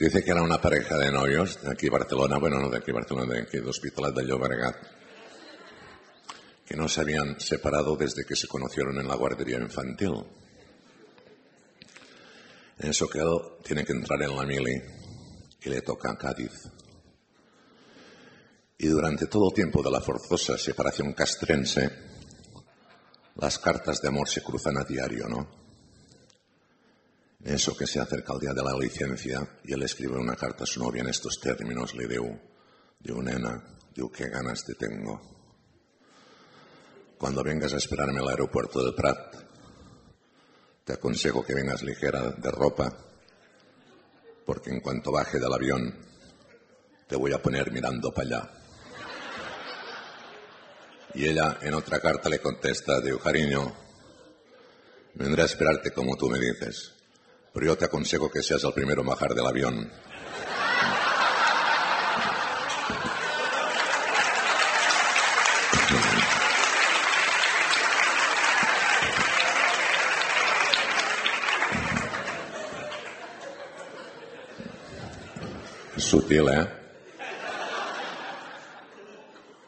Dice que era una pareja de novios de aquí Barcelona, bueno, no de aquí Barcelona, de aquí de Hospitalet de Llobregat, que no se habían separado desde que se conocieron en la guardería infantil. En eso que tiene que entrar en la mili y le toca a Cádiz. Y durante todo el tiempo de la forzosa separación castrense, las cartas de amor se cruzan a diario, ¿no? Eso que se acerca el día de la licencia y él escribe una carta a su novia en estos términos, le digo, digo, nena, digo, qué ganas te tengo. Cuando vengas a esperarme al aeropuerto del Prat, te aconsejo que vengas ligera de ropa, porque en cuanto baje del avión, te voy a poner mirando para allá. Y ella en otra carta le contesta, digo, cariño, vendré a esperarte como tú me dices, pero yo te aconsejo que seas el primero en bajar del avión. Sutil, ¿eh?